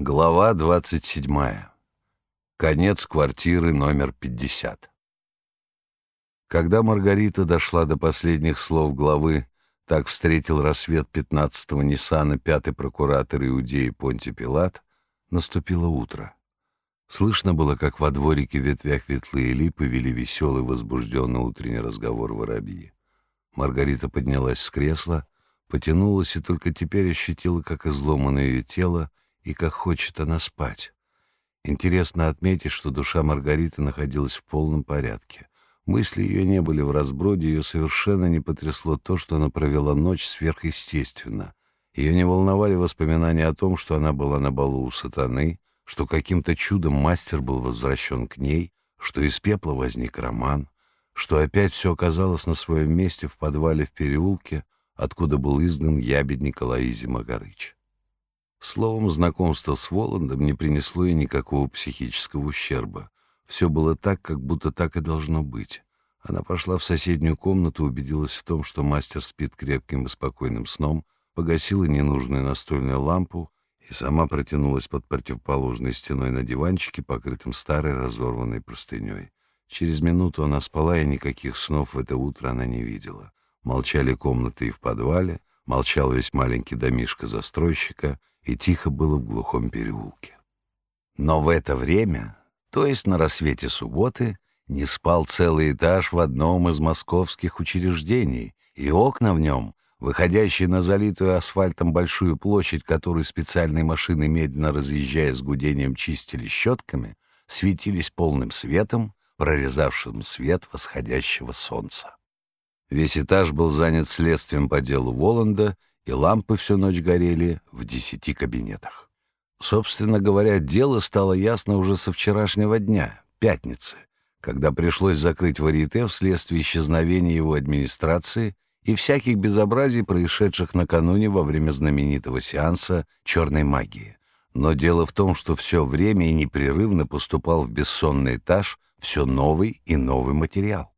Глава 27. Конец квартиры номер 50. Когда Маргарита дошла до последних слов главы «Так встретил рассвет 15-го Ниссана пятый прокуратор Иудеи Понти Пилат», наступило утро. Слышно было, как во дворике ветвях ветлые липы вели веселый возбужденный утренний разговор воробьи. Маргарита поднялась с кресла, потянулась и только теперь ощутила, как изломано ее тело, и как хочет она спать. Интересно отметить, что душа Маргариты находилась в полном порядке. Мысли ее не были в разброде, ее совершенно не потрясло то, что она провела ночь сверхъестественно. Ее не волновали воспоминания о том, что она была на балу у сатаны, что каким-то чудом мастер был возвращен к ней, что из пепла возник роман, что опять все оказалось на своем месте в подвале в переулке, откуда был изгнан ябедник Алаизи Магарыч. Словом, знакомство с Воландом не принесло ей никакого психического ущерба. Все было так, как будто так и должно быть. Она пошла в соседнюю комнату, убедилась в том, что мастер спит крепким и спокойным сном, погасила ненужную настольную лампу и сама протянулась под противоположной стеной на диванчике, покрытым старой разорванной простыней. Через минуту она спала, и никаких снов в это утро она не видела. Молчали комнаты и в подвале, молчал весь маленький домишко застройщика — и тихо было в глухом переулке. Но в это время, то есть на рассвете субботы, не спал целый этаж в одном из московских учреждений, и окна в нем, выходящие на залитую асфальтом большую площадь, которую специальные машины, медленно разъезжая с гудением, чистили щетками, светились полным светом, прорезавшим свет восходящего солнца. Весь этаж был занят следствием по делу Воланда и лампы всю ночь горели в десяти кабинетах. Собственно говоря, дело стало ясно уже со вчерашнего дня, пятницы, когда пришлось закрыть варьете вследствие исчезновения его администрации и всяких безобразий, происшедших накануне во время знаменитого сеанса черной магии. Но дело в том, что все время и непрерывно поступал в бессонный этаж все новый и новый материал.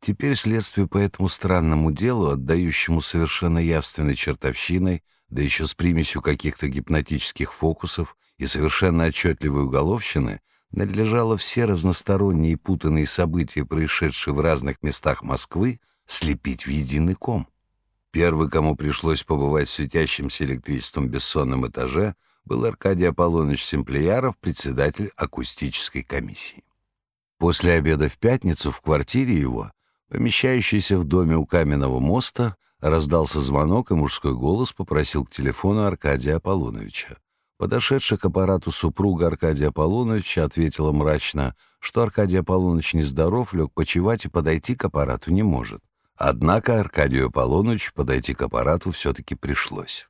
Теперь следствию по этому странному делу, отдающему совершенно явственной чертовщиной, да еще с примесью каких-то гипнотических фокусов и совершенно отчетливой уголовщины, надлежало все разносторонние и путанные события, происшедшие в разных местах Москвы, слепить в единый ком. Первый, кому пришлось побывать в светящемся электричеством бессонном этаже, был Аркадий Аполлоныч Семплияров, председатель акустической комиссии. После обеда в пятницу в квартире его Помещающийся в доме у каменного моста, раздался звонок, и мужской голос попросил к телефону Аркадия Аполлоновича. Подошедшая к аппарату супруга Аркадия Аполлоновича ответила мрачно, что Аркадий Аполлонович нездоров, лег почевать и подойти к аппарату не может. Однако Аркадию Аполлоновичу подойти к аппарату все-таки пришлось.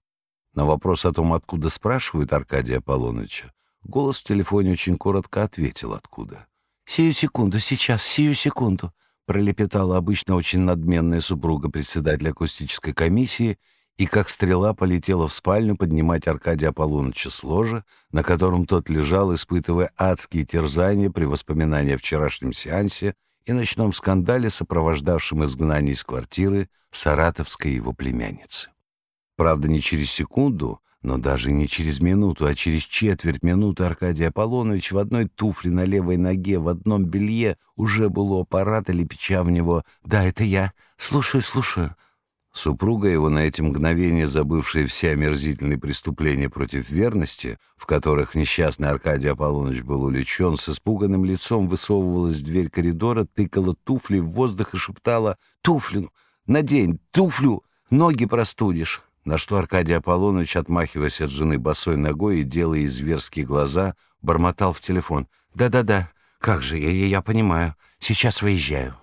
На вопрос о том, откуда спрашивают Аркадия Аполлоновича, голос в телефоне очень коротко ответил, откуда. «Сию секунду, сейчас, сию секунду», пролепетала обычно очень надменная супруга председателя акустической комиссии и как стрела полетела в спальню поднимать Аркадия Аполлоныча с ложа, на котором тот лежал, испытывая адские терзания при воспоминании о вчерашнем сеансе и ночном скандале, сопровождавшем изгнание из квартиры саратовской его племянницы. Правда, не через секунду, но даже не через минуту, а через четверть минуты Аркадий Аполлонович в одной туфле на левой ноге, в одном белье уже был у аппарата, лепеча в него «Да, это я. Слушаю, слушаю». Супруга его, на эти мгновения забывшая все омерзительные преступления против верности, в которых несчастный Аркадий Аполлоныч был увлечен, с испуганным лицом высовывалась в дверь коридора, тыкала туфли в воздух и шептала «Туфлю! Надень! Туфлю! Ноги простудишь!» На что Аркадий Аполлоныч, отмахиваясь от жены босой ногой и делая изверские глаза, бормотал в телефон. «Да-да-да, как же, я, я понимаю. Сейчас выезжаю».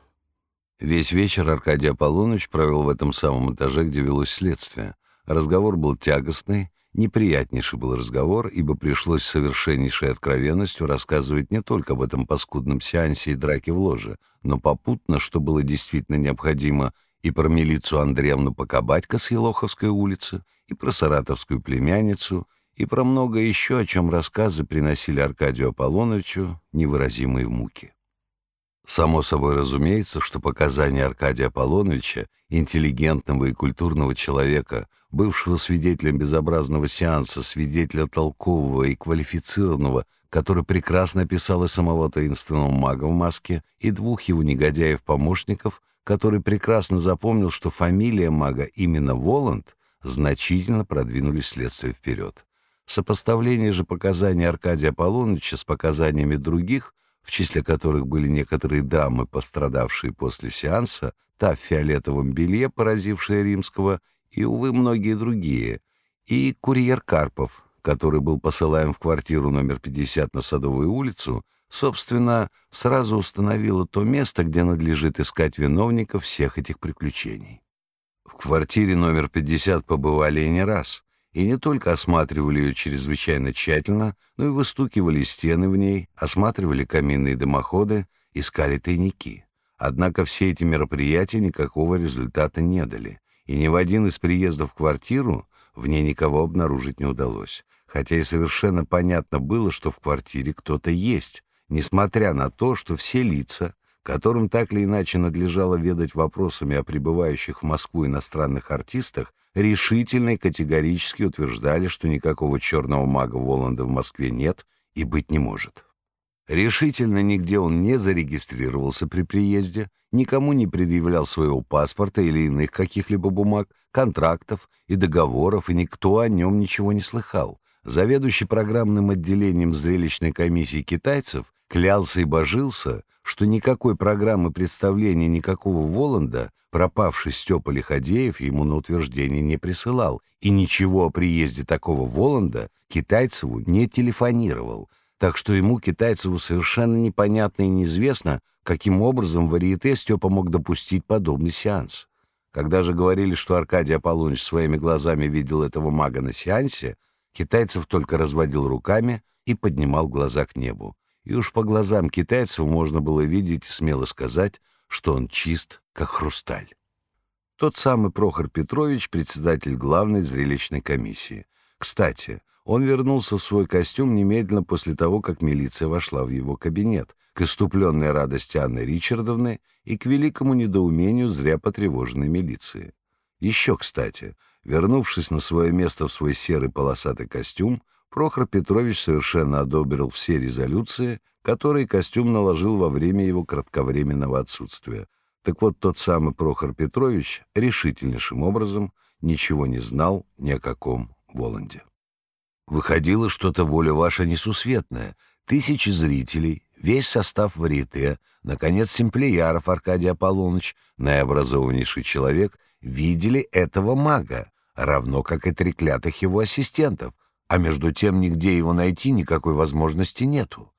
Весь вечер Аркадий Аполлоныч провел в этом самом этаже, где велось следствие. Разговор был тягостный, неприятнейший был разговор, ибо пришлось совершеннейшей откровенностью рассказывать не только об этом паскудном сеансе и драке в ложе, но попутно, что было действительно необходимо, и про милицию Андреевну Покабатько с Елоховской улицы, и про саратовскую племянницу, и про многое еще, о чем рассказы приносили Аркадию Аполлоновичу невыразимые муки. Само собой разумеется, что показания Аркадия Аполлоновича, интеллигентного и культурного человека, бывшего свидетелем безобразного сеанса, свидетеля толкового и квалифицированного, который прекрасно писал и самого таинственного мага в маске, и двух его негодяев-помощников, который прекрасно запомнил, что фамилия мага именно Воланд, значительно продвинули следствие вперед. Сопоставление же показаний Аркадия Аполлоновича с показаниями других – в числе которых были некоторые дамы, пострадавшие после сеанса, та в фиолетовом белье, поразившая римского, и, увы, многие другие, и курьер Карпов, который был посылаем в квартиру номер 50 на Садовую улицу, собственно, сразу установила то место, где надлежит искать виновников всех этих приключений. В квартире номер 50 побывали и не раз и не только осматривали ее чрезвычайно тщательно, но и выстукивали стены в ней, осматривали каминные дымоходы, искали тайники. Однако все эти мероприятия никакого результата не дали, и ни в один из приездов в квартиру в ней никого обнаружить не удалось, хотя и совершенно понятно было, что в квартире кто-то есть, несмотря на то, что все лица, которым так или иначе надлежало ведать вопросами о прибывающих в Москву иностранных артистах, решительно и категорически утверждали, что никакого черного мага Воланда в Москве нет и быть не может. Решительно нигде он не зарегистрировался при приезде, никому не предъявлял своего паспорта или иных каких-либо бумаг, контрактов и договоров, и никто о нем ничего не слыхал. Заведующий программным отделением зрелищной комиссии китайцев клялся и божился, что никакой программы представления никакого Воланда пропавший Степа Лиходеев ему на утверждение не присылал, и ничего о приезде такого Воланда Китайцеву не телефонировал, так что ему, Китайцеву, совершенно непонятно и неизвестно, каким образом варьете Степа мог допустить подобный сеанс. Когда же говорили, что Аркадий Аполлоныч своими глазами видел этого мага на сеансе, Китайцев только разводил руками и поднимал глаза к небу. И уж по глазам китайцев можно было видеть и смело сказать, что он чист, как хрусталь. Тот самый Прохор Петрович, председатель главной зрелищной комиссии. Кстати, он вернулся в свой костюм немедленно после того, как милиция вошла в его кабинет, к иступленной радости Анны Ричардовны и к великому недоумению зря потревоженной милиции. Еще, кстати, вернувшись на свое место в свой серый полосатый костюм, Прохор Петрович совершенно одобрил все резолюции, которые костюм наложил во время его кратковременного отсутствия. Так вот, тот самый Прохор Петрович решительнейшим образом ничего не знал ни о каком Воланде. Выходило что-то воля ваша несусветная. Тысячи зрителей, весь состав варьете, наконец, Семплияров Аркадий Аполлоныч, наиобразованнейший человек, видели этого мага, равно как и треклятых его ассистентов — а между тем нигде его найти никакой возможности нету.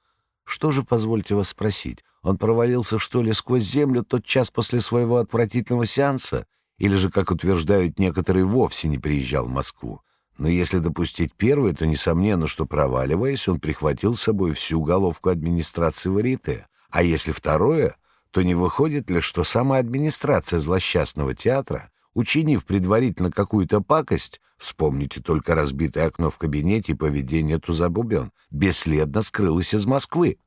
Что же, позвольте вас спросить, он провалился, что ли, сквозь землю тот час после своего отвратительного сеанса? Или же, как утверждают некоторые, вовсе не приезжал в Москву? Но если допустить первое, то несомненно, что, проваливаясь, он прихватил с собой всю головку администрации Варите. А если второе, то не выходит ли, что сама администрация злосчастного театра Учинив предварительно какую-то пакость, вспомните только разбитое окно в кабинете и поведение Тузабубен, бесследно скрылась из Москвы.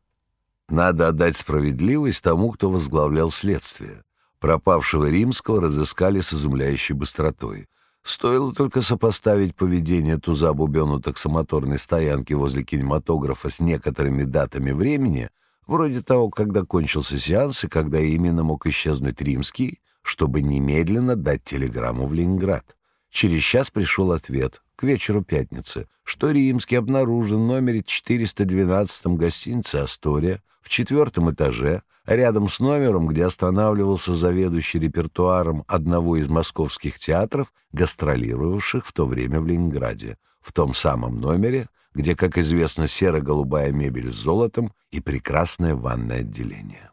Надо отдать справедливость тому, кто возглавлял следствие. Пропавшего римского разыскали с изумляющей быстротой. Стоило только сопоставить поведение Туза Бубен таксомоторной стоянки возле кинематографа с некоторыми датами времени, вроде того, когда кончился сеанс и когда именно мог исчезнуть римский, чтобы немедленно дать телеграмму в Ленинград. Через час пришел ответ, к вечеру пятницы, что Римский обнаружен в номере 412 гостиницы «Астория» в четвертом этаже, рядом с номером, где останавливался заведующий репертуаром одного из московских театров, гастролировавших в то время в Ленинграде, в том самом номере, где, как известно, серо-голубая мебель с золотом и прекрасное ванное отделение.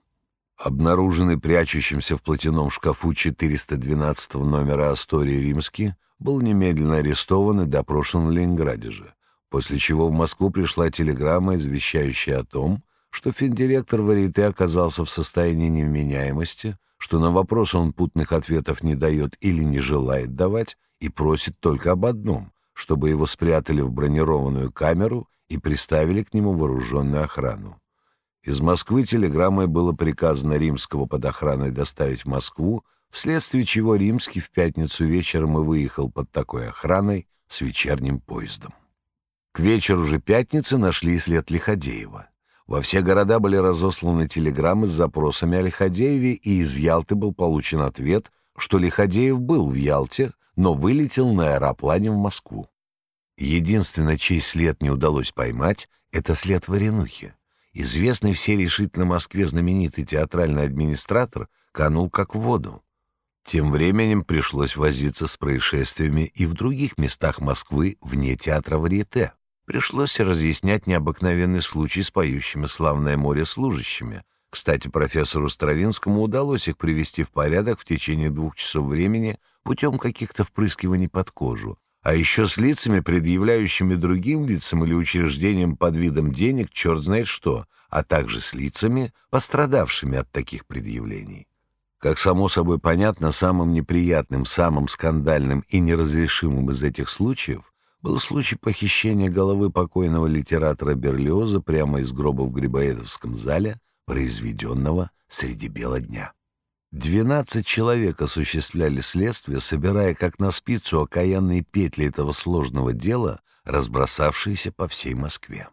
Обнаруженный прячущимся в платяном шкафу 412 номера Астории Римский, был немедленно арестован и допрошен в Ленинграде же, после чего в Москву пришла телеграмма, извещающая о том, что финдиректор Варите оказался в состоянии невменяемости, что на вопрос он путных ответов не дает или не желает давать, и просит только об одном, чтобы его спрятали в бронированную камеру и приставили к нему вооруженную охрану. Из Москвы телеграммой было приказано Римского под охраной доставить в Москву, вследствие чего Римский в пятницу вечером и выехал под такой охраной с вечерним поездом. К вечеру же пятницы нашли след Лиходеева. Во все города были разосланы телеграммы с запросами о Лиходееве, и из Ялты был получен ответ, что Лиходеев был в Ялте, но вылетел на аэроплане в Москву. Единственное, чей след не удалось поймать, это след Варенухи. Известный всей решительно Москве знаменитый театральный администратор канул как в воду. Тем временем пришлось возиться с происшествиями и в других местах Москвы вне театра Варьете. Пришлось разъяснять необыкновенный случай с поющими «Славное море» служащими. Кстати, профессору Стравинскому удалось их привести в порядок в течение двух часов времени путем каких-то впрыскиваний под кожу, а еще с лицами, предъявляющими другим лицам или учреждениям под видом денег черт знает что, а также с лицами, пострадавшими от таких предъявлений. Как само собой понятно, самым неприятным, самым скандальным и неразрешимым из этих случаев был случай похищения головы покойного литератора Берлиоза прямо из гроба в Грибоедовском зале, произведенного среди бела дня. Двенадцать человек осуществляли следствие, собирая как на спицу окаянные петли этого сложного дела, разбросавшиеся по всей Москве.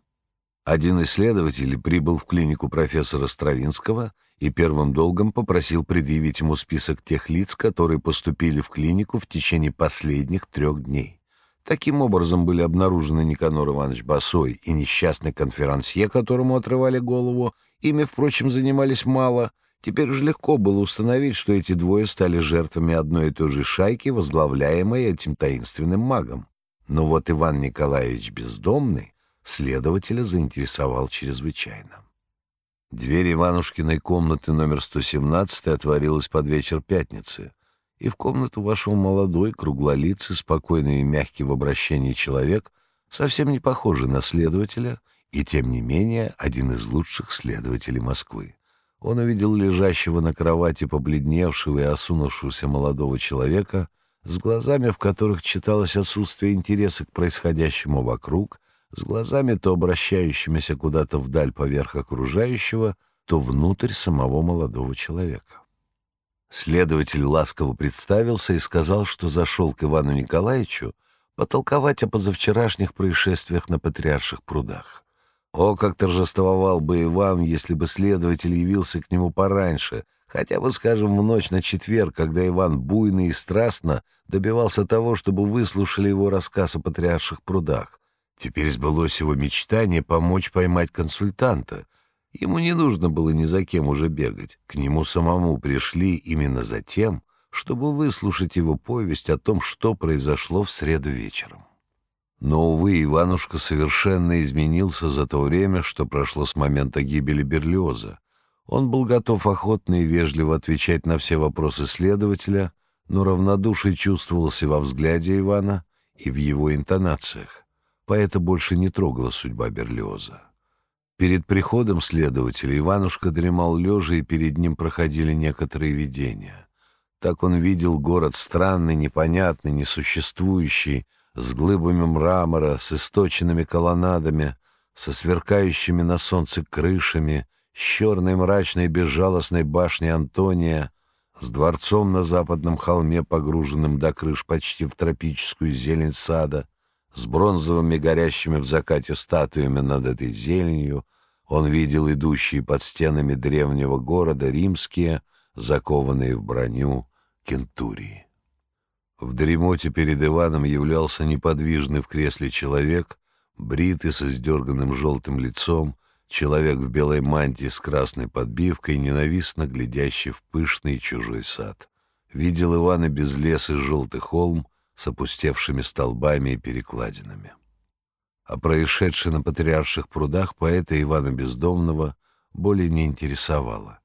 Один из следователей прибыл в клинику профессора Стравинского и первым долгом попросил предъявить ему список тех лиц, которые поступили в клинику в течение последних трех дней. Таким образом были обнаружены Никанор Иванович Басой и несчастный конферансье, которому отрывали голову. Ими, впрочем, занимались мало. Теперь уже легко было установить, что эти двое стали жертвами одной и той же шайки, возглавляемой этим таинственным магом. Но вот Иван Николаевич Бездомный следователя заинтересовал чрезвычайно. Дверь Иванушкиной комнаты номер 117 отворилась под вечер пятницы — и в комнату вошел молодой, круглолицый, спокойный и мягкий в обращении человек, совсем не похожий на следователя, и, тем не менее, один из лучших следователей Москвы. Он увидел лежащего на кровати побледневшего и осунувшегося молодого человека с глазами, в которых читалось отсутствие интереса к происходящему вокруг, с глазами, то обращающимися куда-то вдаль поверх окружающего, то внутрь самого молодого человека. Следователь ласково представился и сказал, что зашел к Ивану Николаевичу потолковать о позавчерашних происшествиях на Патриарших прудах. О, как торжествовал бы Иван, если бы следователь явился к нему пораньше, хотя бы, скажем, в ночь на четверг, когда Иван буйно и страстно добивался того, чтобы выслушали его рассказ о Патриарших прудах. Теперь сбылось его мечтание помочь поймать консультанта, Ему не нужно было ни за кем уже бегать. К нему самому пришли именно за тем, чтобы выслушать его повесть о том, что произошло в среду вечером. Но, увы, Иванушка совершенно изменился за то время, что прошло с момента гибели Берлиоза. Он был готов охотно и вежливо отвечать на все вопросы следователя, но равнодушие чувствовался во взгляде Ивана и в его интонациях. Поэта больше не трогала судьба Берлиоза. Перед приходом следователя Иванушка дремал лежа, и перед ним проходили некоторые видения. Так он видел город странный, непонятный, несуществующий, с глыбами мрамора, с источенными колоннадами, со сверкающими на солнце крышами, с черной мрачной безжалостной башней Антония, с дворцом на западном холме, погруженным до крыш почти в тропическую зелень сада, с бронзовыми горящими в закате статуями над этой зеленью, он видел идущие под стенами древнего города римские, закованные в броню, кентурии. В дремоте перед Иваном являлся неподвижный в кресле человек, бритый с издерганным желтым лицом, человек в белой мантии с красной подбивкой, ненавистно глядящий в пышный чужой сад. Видел Ивана без леса желтый холм с опустевшими столбами и перекладинами а происшедшее на Патриарших прудах поэта Ивана Бездомного более не интересовало.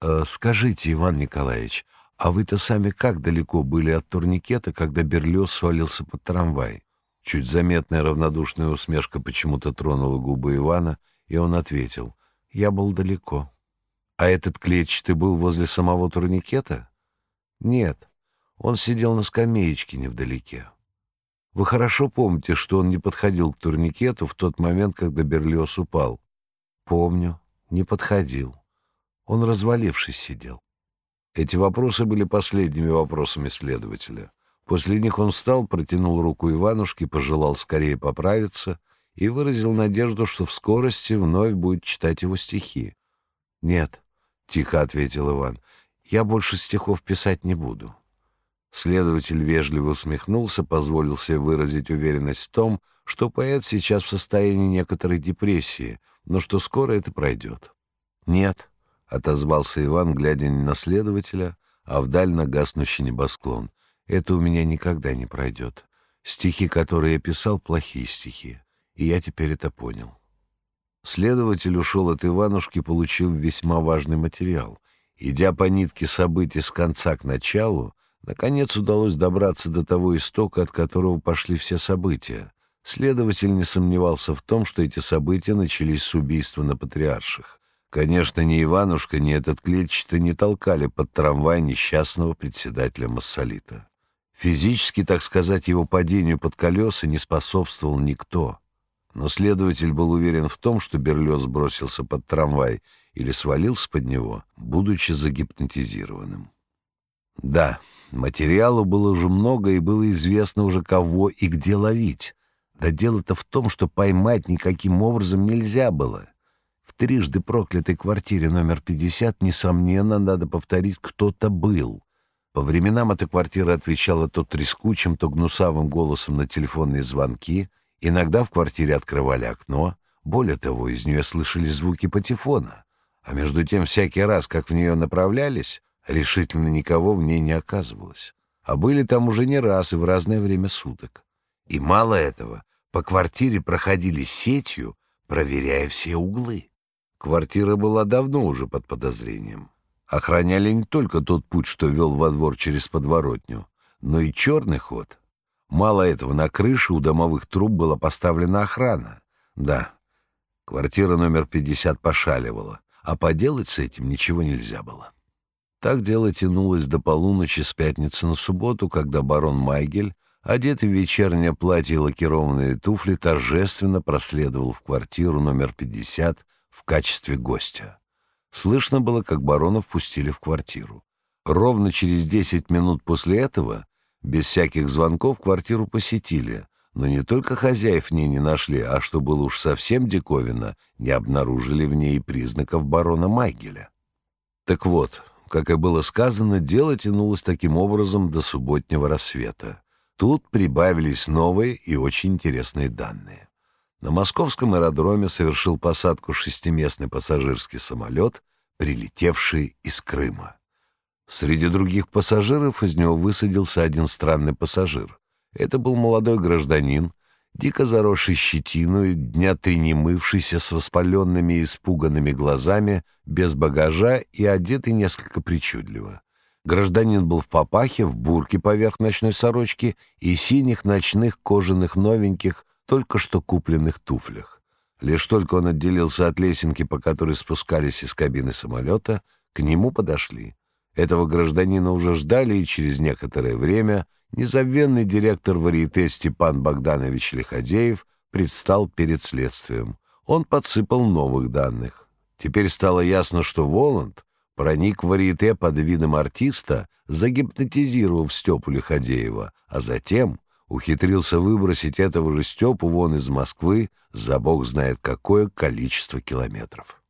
«Э, «Скажите, Иван Николаевич, а вы-то сами как далеко были от турникета, когда Берлёс свалился под трамвай?» Чуть заметная равнодушная усмешка почему-то тронула губы Ивана, и он ответил, «Я был далеко». «А этот клетчатый был возле самого турникета?» «Нет, он сидел на скамеечке невдалеке». Вы хорошо помните, что он не подходил к турникету в тот момент, когда Берлиоз упал? Помню. Не подходил. Он, развалившись, сидел. Эти вопросы были последними вопросами следователя. После них он встал, протянул руку Иванушке, пожелал скорее поправиться и выразил надежду, что в скорости вновь будет читать его стихи. «Нет», — тихо ответил Иван, — «я больше стихов писать не буду». Следователь вежливо усмехнулся, позволил себе выразить уверенность в том, что поэт сейчас в состоянии некоторой депрессии, но что скоро это пройдет. «Нет», — отозвался Иван, глядя не на следователя, а вдаль на гаснущий небосклон. «Это у меня никогда не пройдет. Стихи, которые я писал, плохие стихи, и я теперь это понял». Следователь ушел от Иванушки, получив весьма важный материал. Идя по нитке событий с конца к началу, наконец удалось добраться до того истока, от которого пошли все события. Следователь не сомневался в том, что эти события начались с убийства на Патриарших. Конечно, ни Иванушка, ни этот клетчатый не толкали под трамвай несчастного председателя Массолита. Физически, так сказать, его падению под колеса не способствовал никто. Но следователь был уверен в том, что Берлёс бросился под трамвай или свалился под него, будучи загипнотизированным. Да, материалу было уже много, и было известно уже кого и где ловить. Да дело-то в том, что поймать никаким образом нельзя было. Трижды проклятой квартире номер 50, несомненно, надо повторить, кто-то был. По временам эта квартира отвечала то трескучим, то гнусавым голосом на телефонные звонки. Иногда в квартире открывали окно. Более того, из нее слышались звуки патефона. А между тем, всякий раз, как в нее направлялись, решительно никого в ней не оказывалось. А были там уже не раз и в разное время суток. И мало этого, по квартире проходили сетью, проверяя все углы. Квартира была давно уже под подозрением. Охраняли не только тот путь, что вел во двор через подворотню, но и черный ход. Мало этого, на крыше у домовых труб была поставлена охрана. Да, квартира номер 50 пошаливала, а поделать с этим ничего нельзя было. Так дело тянулось до полуночи с пятницы на субботу, когда барон Майгель, одетый в вечернее платье и лакированные туфли, торжественно проследовал в квартиру номер 50 в качестве гостя. Слышно было, как барона впустили в квартиру. Ровно через десять минут после этого, без всяких звонков, квартиру посетили, но не только хозяев в ней не нашли, а, что было уж совсем диковинно, не обнаружили в ней признаков барона Майгеля. Так вот, как и было сказано, дело тянулось таким образом до субботнего рассвета. Тут прибавились новые и очень интересные данные. На московском аэродроме совершил посадку шестиместный пассажирский самолет, прилетевший из Крыма. Среди других пассажиров из него высадился один странный пассажир. Это был молодой гражданин, дико заросший щетиной, дня три не мывшийся, с воспаленными и испуганными глазами, без багажа и одетый несколько причудливо. Гражданин был в папахе, в бурке поверх ночной сорочки и синих ночных кожаных новеньких, только что купленных туфлях. Лишь только он отделился от лесенки, по которой спускались из кабины самолета, к нему подошли. Этого гражданина уже ждали, и через некоторое время незабвенный директор варьете Степан Богданович Лиходеев предстал перед следствием. Он подсыпал новых данных. Теперь стало ясно, что Воланд проник в варьете под видом артиста, загипнотизировав Степу Лиходеева, а затем ухитрился выбросить этого же Степу вон из Москвы за бог знает какое количество километров.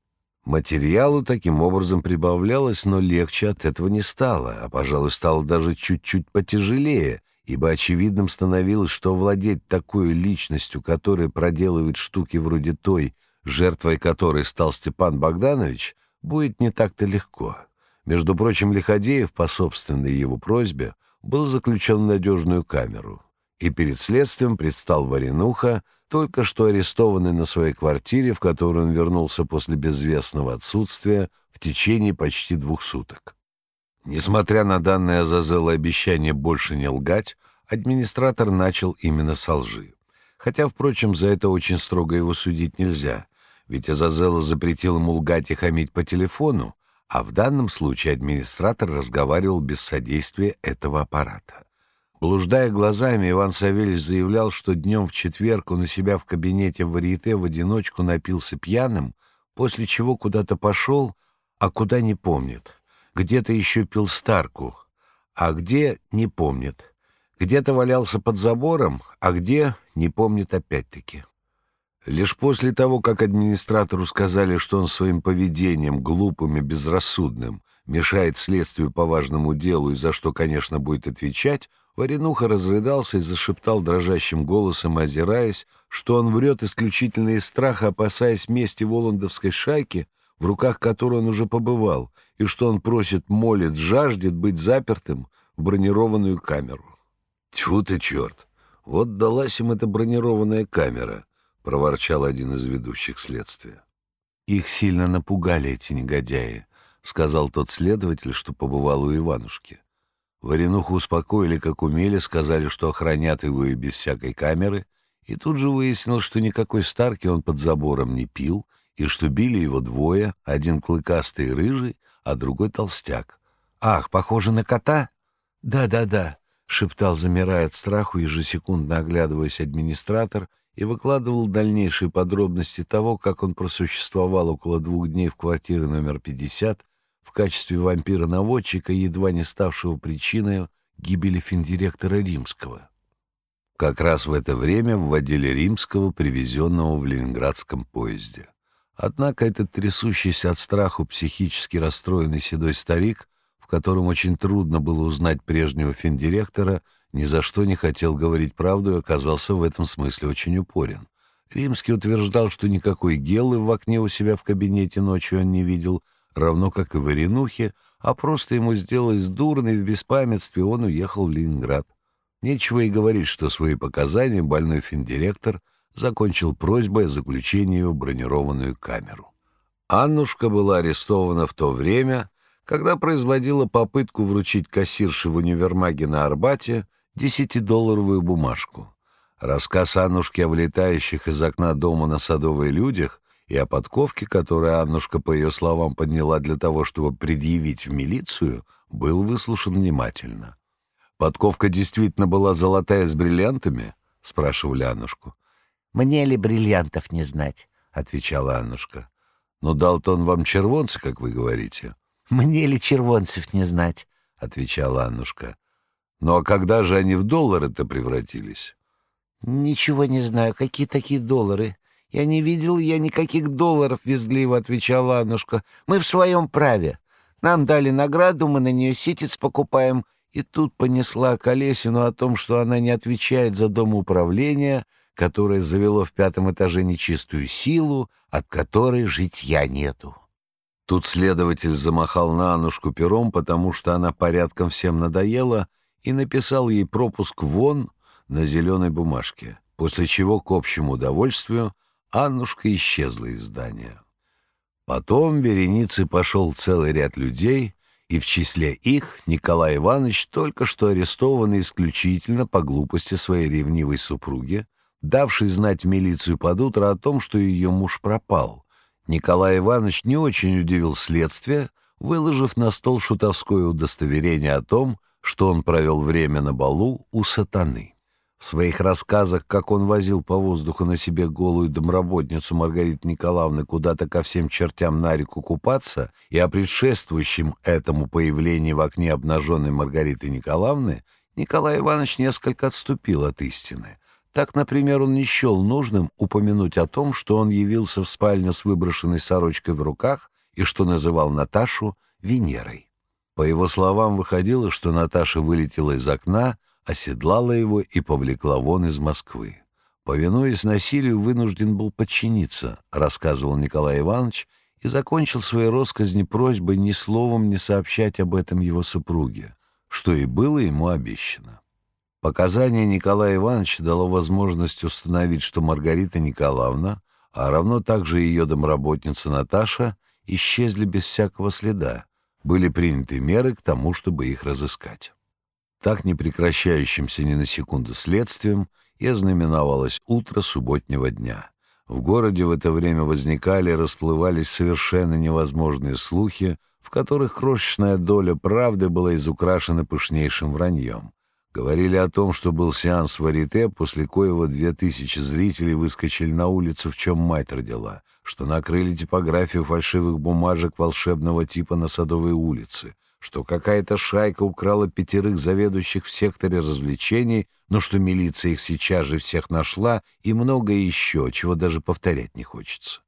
Материалу таким образом прибавлялось, но легче от этого не стало, а, пожалуй, стало даже чуть-чуть потяжелее, ибо очевидным становилось, что владеть такой личностью, которая проделывает штуки вроде той, жертвой которой стал Степан Богданович, будет не так-то легко. Между прочим, Лиходеев, по собственной его просьбе, был заключен в надежную камеру и перед следствием предстал Варенуха, только что арестованный на своей квартире, в которую он вернулся после безвестного отсутствия в течение почти двух суток. Несмотря на данное Азазела обещание больше не лгать, администратор начал именно со лжи. Хотя, впрочем, за это очень строго его судить нельзя, ведь Азазела запретил ему лгать и хамить по телефону, а в данном случае администратор разговаривал без содействия этого аппарата. Блуждая глазами, Иван Савельевич заявлял, что днем в четверг он у себя в кабинете в варьете в одиночку напился пьяным, после чего куда-то пошел, а куда не помнит. Где-то еще пил старку, а где — не помнит. Где-то валялся под забором, а где — не помнит опять-таки. Лишь после того, как администратору сказали, что он своим поведением, глупым и безрассудным, мешает следствию по важному делу и за что, конечно, будет отвечать, Варенуха разрыдался и зашептал дрожащим голосом, озираясь, что он врет исключительно из страха, опасаясь мести воландовской шайки, в руках которой он уже побывал, и что он просит, молит, жаждет быть запертым в бронированную камеру. «Тьфу ты, черт! Вот далась им эта бронированная камера!» — проворчал один из ведущих следствия. «Их сильно напугали эти негодяи», — сказал тот следователь, что побывал у Иванушки. Варенуху успокоили, как умели, сказали, что охранят его и без всякой камеры, и тут же выяснил, что никакой Старки он под забором не пил, и что били его двое, один клыкастый и рыжий, а другой толстяк. «Ах, похоже на кота?» «Да-да-да», — шептал, замирая от страху, ежесекундно оглядываясь администратор, и выкладывал дальнейшие подробности того, как он просуществовал около двух дней в квартире номер 50 в качестве вампира-наводчика, едва не ставшего причиной гибели финдиректора Римского. Как раз в это время вводили Римского, привезенного в ленинградском поезде. Однако этот трясущийся от страху психически расстроенный седой старик, в котором очень трудно было узнать прежнего финдиректора, ни за что не хотел говорить правду и оказался в этом смысле очень упорен. Римский утверждал, что никакой гелы в окне у себя в кабинете ночью он не видел, равно как и в Иринухе, а просто ему сделалось дурно, и в беспамятстве он уехал в Ленинград. Нечего и говорить, что свои показания больной финдиректор закончил просьбой о заключении в бронированную камеру. Аннушка была арестована в то время, когда производила попытку вручить кассирше в универмаге на Арбате десятидолларовую бумажку. Рассказ Аннушки о влетающих из окна дома на Садовой людях и о подковке, которую Аннушка, по ее словам, подняла для того, чтобы предъявить в милицию, был выслушан внимательно. «Подковка действительно была золотая с бриллиантами?» — спрашивали Аннушку. «Мне ли бриллиантов не знать?» — отвечала Аннушка. «Но дал-то он вам червонцы, как вы говорите». «Мне ли червонцев не знать?» — отвечала Аннушка. «Ну а когда же они в доллары-то превратились?» «Ничего не знаю. Какие такие доллары?» «Я не видел я никаких долларов», — визгливо отвечала Аннушка. «Мы в своем праве. Нам дали награду, мы на нее ситец покупаем». И тут понесла Колесину о том, что она не отвечает за дом управления, которое завело в пятом этаже нечистую силу, от которой житья нету. Тут следователь замахал на Аннушку пером, потому что она порядком всем надоела, и написал ей пропуск вон на зеленой бумажке, после чего, к общему удовольствию, Аннушка исчезла из здания. Потом вереницы пошел целый ряд людей, и в числе их Николай Иванович, только что арестованный исключительно по глупости своей ревнивой супруги, давший знать милицию под утро о том, что ее муж пропал. Николай Иванович не очень удивил следствие, выложив на стол шутовское удостоверение о том, что он провел время на балу у сатаны. В своих рассказах, как он возил по воздуху на себе голую домработницу Маргариту Николаевны куда-то ко всем чертям на реку купаться, и о предшествующем этому появлении в окне обнаженной Маргариты Николаевны, Николай Иванович несколько отступил от истины. Так, например, он не счел нужным упомянуть о том, что он явился в спальню с выброшенной сорочкой в руках и что называл Наташу Венерой. По его словам, выходило, что Наташа вылетела из окна, оседлала его и повлекла вон из Москвы. Повинуясь насилию, вынужден был подчиниться, рассказывал Николай Иванович, и закончил свои росказни просьбой ни словом не сообщать об этом его супруге, что и было ему обещано. Показание Николая Ивановича дало возможность установить, что Маргарита Николаевна, а равно также ее домработница Наташа, исчезли без всякого следа, были приняты меры к тому, чтобы их разыскать. Так непрекращающимся ни на секунду следствием и ознаменовалось утро субботнего дня. В городе в это время возникали и расплывались совершенно невозможные слухи, в которых крошечная доля правды была изукрашена пышнейшим враньем. Говорили о том, что был сеанс варите, после коего две тысячи зрителей выскочили на улицу, в чем мать родила, что накрыли типографию фальшивых бумажек волшебного типа на Садовой улице, что какая-то шайка украла пятерых заведующих в секторе развлечений, но что милиция их сейчас же всех нашла, и многое еще, чего даже повторять не хочется.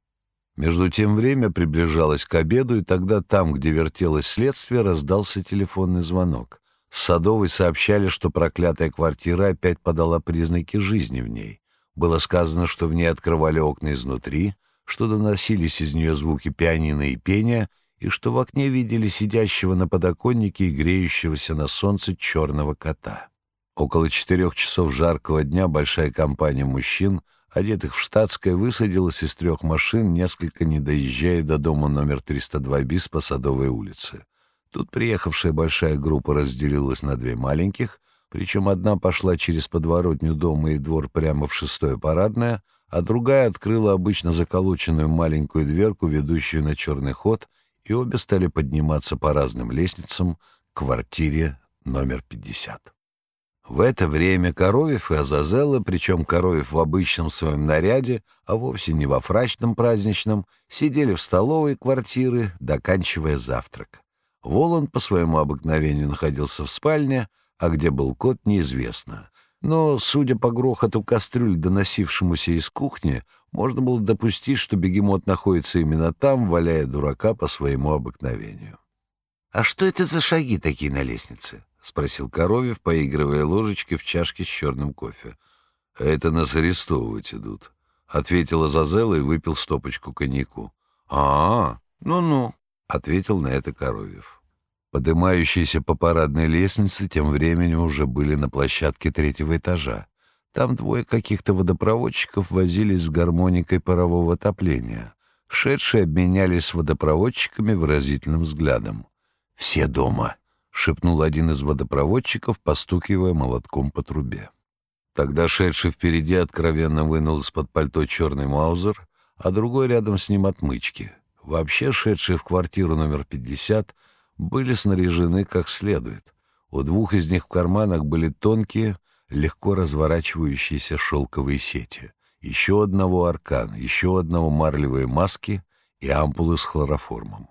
Между тем время приближалось к обеду, и тогда там, где вертелось следствие, раздался телефонный звонок. С Садовой сообщали, что проклятая квартира опять подала признаки жизни в ней. Было сказано, что в ней открывали окна изнутри, что доносились из нее звуки пианино и пения, и что в окне видели сидящего на подоконнике и греющегося на солнце черного кота. Около четырех часов жаркого дня большая компания мужчин, одетых в штатское, высадилась из трех машин, несколько не доезжая до дома номер 302 БИС по Садовой улице. Тут приехавшая большая группа разделилась на две маленьких, причем одна пошла через подворотню дома и двор прямо в шестое парадное, а другая открыла обычно заколоченную маленькую дверку, ведущую на черный ход, и обе стали подниматься по разным лестницам к квартире номер 50. В это время Коровев и Азазелла, причем Коровев в обычном своем наряде, а вовсе не во фрачном праздничном, сидели в столовой квартиры, доканчивая завтрак. Воланд по своему обыкновению находился в спальне, а где был кот, неизвестно. Но, судя по грохоту кастрюль, доносившемуся из кухни, можно было допустить, что бегемот находится именно там, валяя дурака по своему обыкновению. «А что это за шаги такие на лестнице?» — спросил Коровьев, поигрывая ложечкой в чашке с черным кофе. «Это нас арестовывать идут», — ответила Зазела и выпил стопочку коньяку. «А, ну-ну», — ответил на это Коровьев. Подымающиеся по парадной лестнице тем временем уже были на площадке третьего этажа. Там двое каких-то водопроводчиков возились с гармоникой парового отопления. Шедшие обменялись водопроводчиками выразительным взглядом. «Все дома!» — шепнул один из водопроводчиков, постукивая молотком по трубе. Тогда шедший впереди откровенно вынул из-под пальто черный маузер, а другой рядом с ним отмычки. Вообще, шедшие в квартиру номер 50 были снаряжены как следует. У двух из них в карманах были тонкие, легко разворачивающиеся шелковые сети. Еще одного аркан, еще одного марлевые маски и ампулы с хлороформом.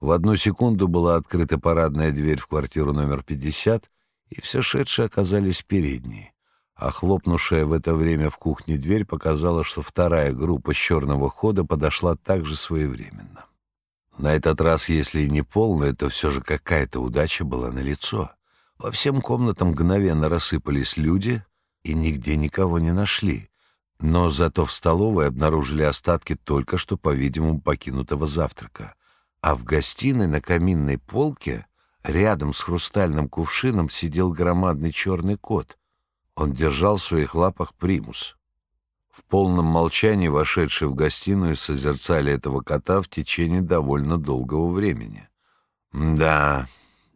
В одну секунду была открыта парадная дверь в квартиру номер 50, и все шедшие оказались передней. А хлопнувшая в это время в кухне дверь показала, что вторая группа с черного хода подошла также своевременно. На этот раз, если и не полная, то все же какая-то удача была налицо. По всем комнатам мгновенно рассыпались люди, и нигде никого не нашли. Но зато в столовой обнаружили остатки только что, по-видимому, покинутого завтрака. А в гостиной на каминной полке рядом с хрустальным кувшином сидел громадный черный кот. Он держал в своих лапах примус. В полном молчании вошедшие в гостиную созерцали этого кота в течение довольно долгого времени. «Да,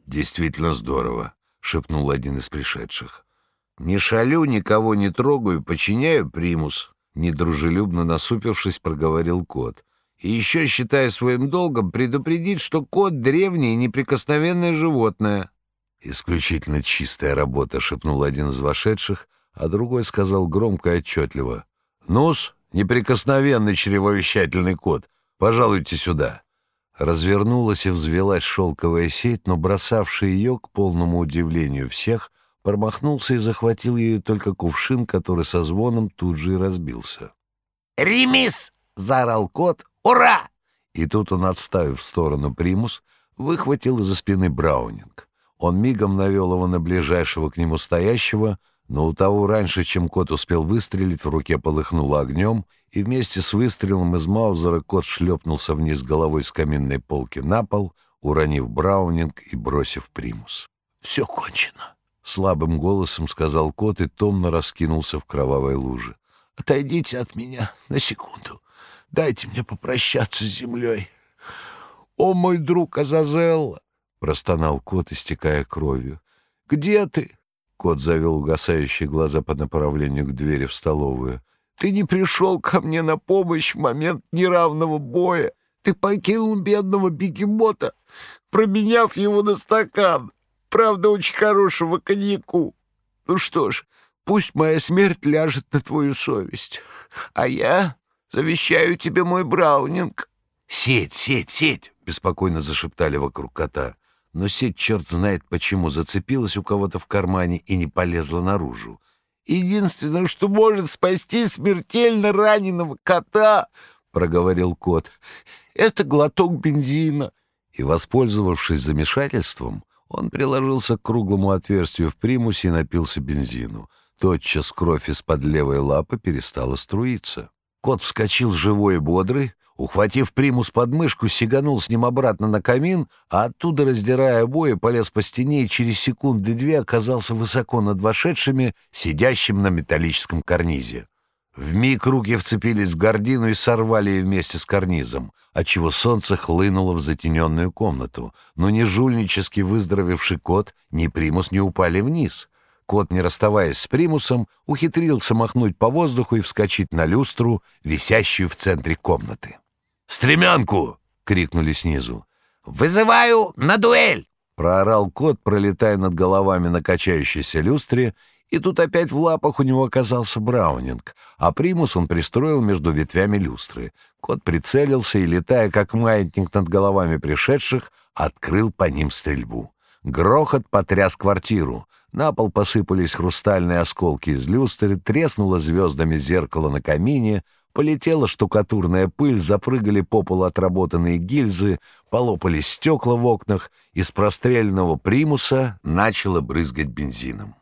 действительно здорово», — шепнул один из пришедших. «Не шалю, никого не трогаю, подчиняю примус», — недружелюбно насупившись, проговорил кот. «И еще считаю своим долгом предупредить, что кот — древнее неприкосновенное животное». «Исключительно чистая работа», — шепнул один из вошедших, а другой сказал громко и отчетливо. «Ну-с, неприкосновенный чревовещательный кот, пожалуйте сюда». Развернулась и взвелась шелковая сеть, но бросавший ее, к полному удивлению всех, промахнулся и захватил ее только кувшин, который со звоном тут же и разбился. «Ремис!» — заорал кот. «Ура!» И тут он, отставив в сторону примус, выхватил из-за спины Браунинг. Он мигом навел его на ближайшего к нему стоящего, но у того раньше, чем кот успел выстрелить, в руке полыхнуло огнем, и вместе с выстрелом из Маузера кот шлепнулся вниз головой с каминной полки на пол, уронив Браунинг и бросив примус. «Все кончено», — слабым голосом сказал кот и томно раскинулся в кровавой луже. «Отойдите от меня на секунду. Дайте мне попрощаться с землей. О, мой друг Азазелла!» — простонал кот, истекая кровью. «Где ты?» Кот завел угасающие глаза по направлению к двери в столовую. «Ты не пришел ко мне на помощь в момент неравного боя. Ты покинул бедного бегемота, променяв его на стакан, правда, очень хорошего коньяку. Ну что ж, пусть моя смерть ляжет на твою совесть. А я завещаю тебе мой браунинг». «Сеть, сеть, сеть!» — беспокойно зашептали вокруг кота. Но сеть черт знает почему зацепилась у кого-то в кармане и не полезла наружу. «Единственное, что может спасти смертельно раненого кота, — проговорил кот, — это глоток бензина». И, воспользовавшись замешательством, он приложился к круглому отверстию в примусе и напился бензину. Тотчас кровь из-под левой лапы перестала струиться. Кот вскочил живой и бодрый, Ухватив примус под мышку, сиганул с ним обратно на камин, а оттуда, раздирая обои, полез по стене и через секунды две оказался высоко над вошедшими, сидящим на металлическом карнизе. Вмиг руки вцепились в гордину и сорвали ее вместе с карнизом, отчего солнце хлынуло в затененную комнату, но ни жульнически выздоровевший кот, ни примус не упали вниз. Кот, не расставаясь с примусом, ухитрился махнуть по воздуху и вскочить на люстру, висящую в центре комнаты. «Стремянку!» — крикнули снизу. «Вызываю на дуэль!» — проорал кот, пролетая над головами на качающейся люстре, и тут опять в лапах у него оказался Браунинг, а примус он пристроил между ветвями люстры. Кот прицелился и, летая как маятник над головами пришедших, открыл по ним стрельбу. Грохот потряс квартиру. На пол посыпались хрустальные осколки из люстры, треснуло звездами зеркало на камине — Полетела штукатурная пыль, запрыгали по полу отработанные гильзы, полопались стекла в окнах, из простреленного примуса начало брызгать бензином.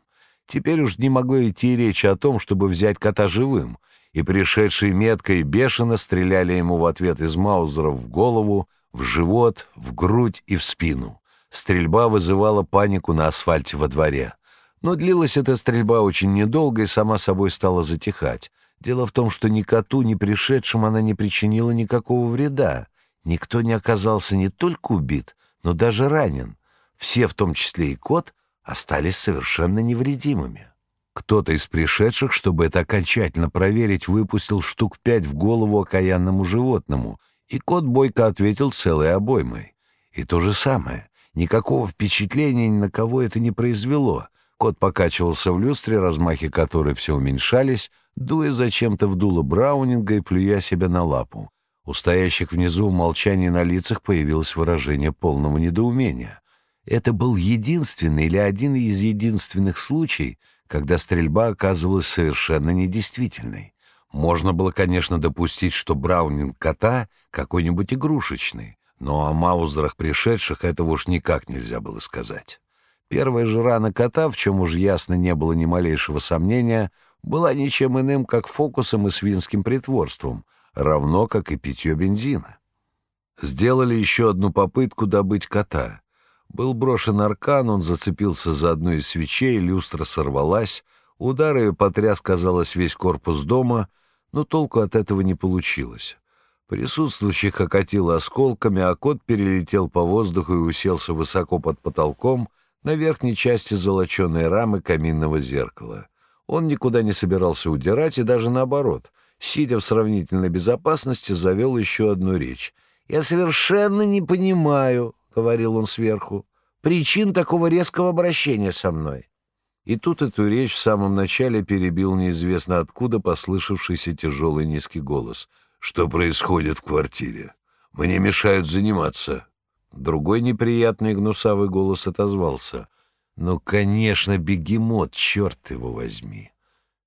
Теперь уж не могло идти речи о том, чтобы взять кота живым, и пришедшие метко и бешено стреляли ему в ответ из маузеров в голову, в живот, в грудь и в спину. Стрельба вызывала панику на асфальте во дворе. Но длилась эта стрельба очень недолго и сама собой стала затихать. Дело в том, что ни коту, ни пришедшим она не причинила никакого вреда. Никто не оказался не только убит, но даже ранен. Все, в том числе и кот, остались совершенно невредимыми. Кто-то из пришедших, чтобы это окончательно проверить, выпустил штук пять в голову окаянному животному, и кот бойко ответил целой обоймой. И то же самое. Никакого впечатления ни на кого это не произвело. Кот покачивался в люстре, размахи которой все уменьшались, дуя зачем-то в дуло Браунинга и плюя себя на лапу. У стоящих внизу в молчании на лицах появилось выражение полного недоумения. Это был единственный или один из единственных случаев, когда стрельба оказывалась совершенно недействительной. Можно было, конечно, допустить, что Браунинг кота какой-нибудь игрушечный, но о маузерах пришедших этого уж никак нельзя было сказать. Первая же рана кота, в чем уж ясно не было ни малейшего сомнения, была ничем иным, как фокусом и свинским притворством, равно как и питье бензина. Сделали еще одну попытку добыть кота. Был брошен аркан, он зацепился за одну из свечей, люстра сорвалась, удар ее потряс, казалось, весь корпус дома, но толку от этого не получилось. Присутствующих окатило осколками, а кот перелетел по воздуху и уселся высоко под потолком на верхней части золоченой рамы каминного зеркала. Он никуда не собирался удирать и даже наоборот, сидя в сравнительной безопасности, завел еще одну речь. «Я совершенно не понимаю», — говорил он сверху, — «причин такого резкого обращения со мной». И тут эту речь в самом начале перебил неизвестно откуда послышавшийся тяжелый низкий голос. «Что происходит в квартире? Мне мешают заниматься». Другой неприятный гнусавый голос отозвался — ну, конечно, бегемот, черт его возьми.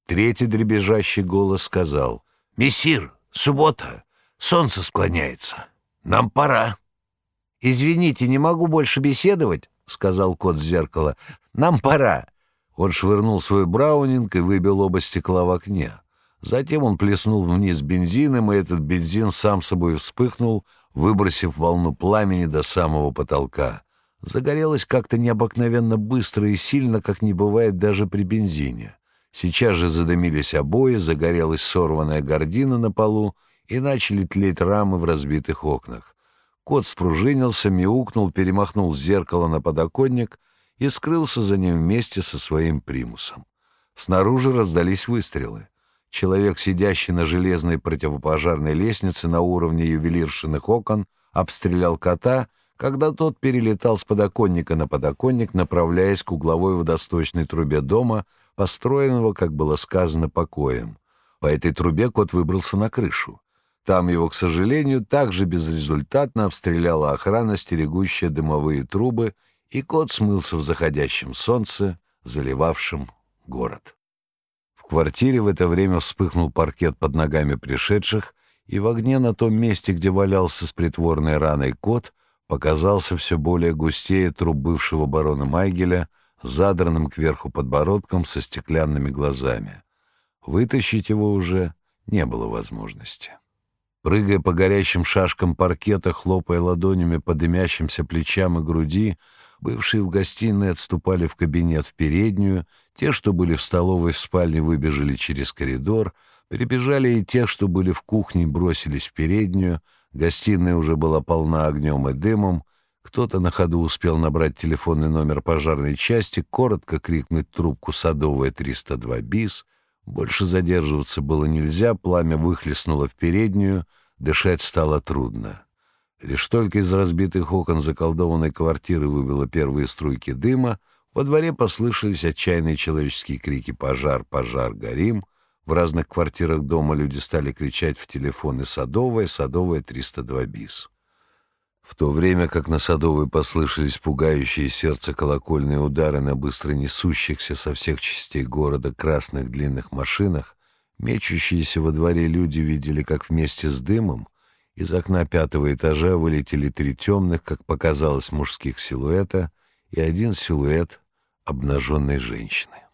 Третий дребезжащий голос сказал. «Мессир, суббота, солнце склоняется. Нам пора». «Извините, не могу больше беседовать», — сказал кот с зеркала. «Нам пора». Он швырнул свой браунинг и выбил оба стекла в окне. Затем он плеснул вниз бензином, и этот бензин сам собой вспыхнул, выбросив волну пламени до самого потолка загорелась как-то необыкновенно быстро и сильно, как не бывает даже при бензине. Сейчас же задымились обои, загорелась сорванная гордина на полу и начали тлеть рамы в разбитых окнах. Кот спружинился, мяукнул, перемахнул зеркало на подоконник и скрылся за ним вместе со своим примусом. Снаружи раздались выстрелы. Человек, сидящий на железной противопожарной лестнице на уровне ювелиршиных окон, обстрелял кота — когда тот перелетал с подоконника на подоконник, направляясь к угловой водосточной трубе дома, построенного, как было сказано, покоем. По этой трубе кот выбрался на крышу. Там его, к сожалению, также безрезультатно обстреляла охрана, стерегущая дымовые трубы, и кот смылся в заходящем солнце, заливавшем город. Квартире в это время вспыхнул паркет под ногами пришедших, и в огне на том месте, где валялся с притворной раной кот, показался все более густее труп бывшего барона Майгеля, задранным кверху подбородком со стеклянными глазами. Вытащить его уже не было возможности. Прыгая по горящим шашкам паркета, хлопая ладонями по дымящимся плечам и груди, бывшие в гостиной отступали в кабинет в переднюю, те, что были в столовой в спальне, выбежали через коридор, перебежали и те, что были в кухне, бросились в переднюю, гостиная уже была полна огнем и дымом, кто-то на ходу успел набрать телефонный номер пожарной части, коротко крикнуть трубку «Садовая 302 БИС», больше задерживаться было нельзя, пламя выхлестнуло в переднюю, дышать стало трудно. Лишь только из разбитых окон заколдованной квартиры выбило первые струйки дыма, во дворе послышались отчаянные человеческие крики «Пожар! Пожар! Горим!». В разных квартирах дома люди стали кричать в телефоны «Садовая! Садовая! 302 БИС!». В то время как на Садовой послышались пугающие сердце колокольные удары на быстро несущихся со всех частей города красных длинных машинах, мечущиеся во дворе люди видели, как вместе с дымом из окна пятого этажа вылетели три темных, как показалось, мужских силуэта и один силуэт обнаженной женщины.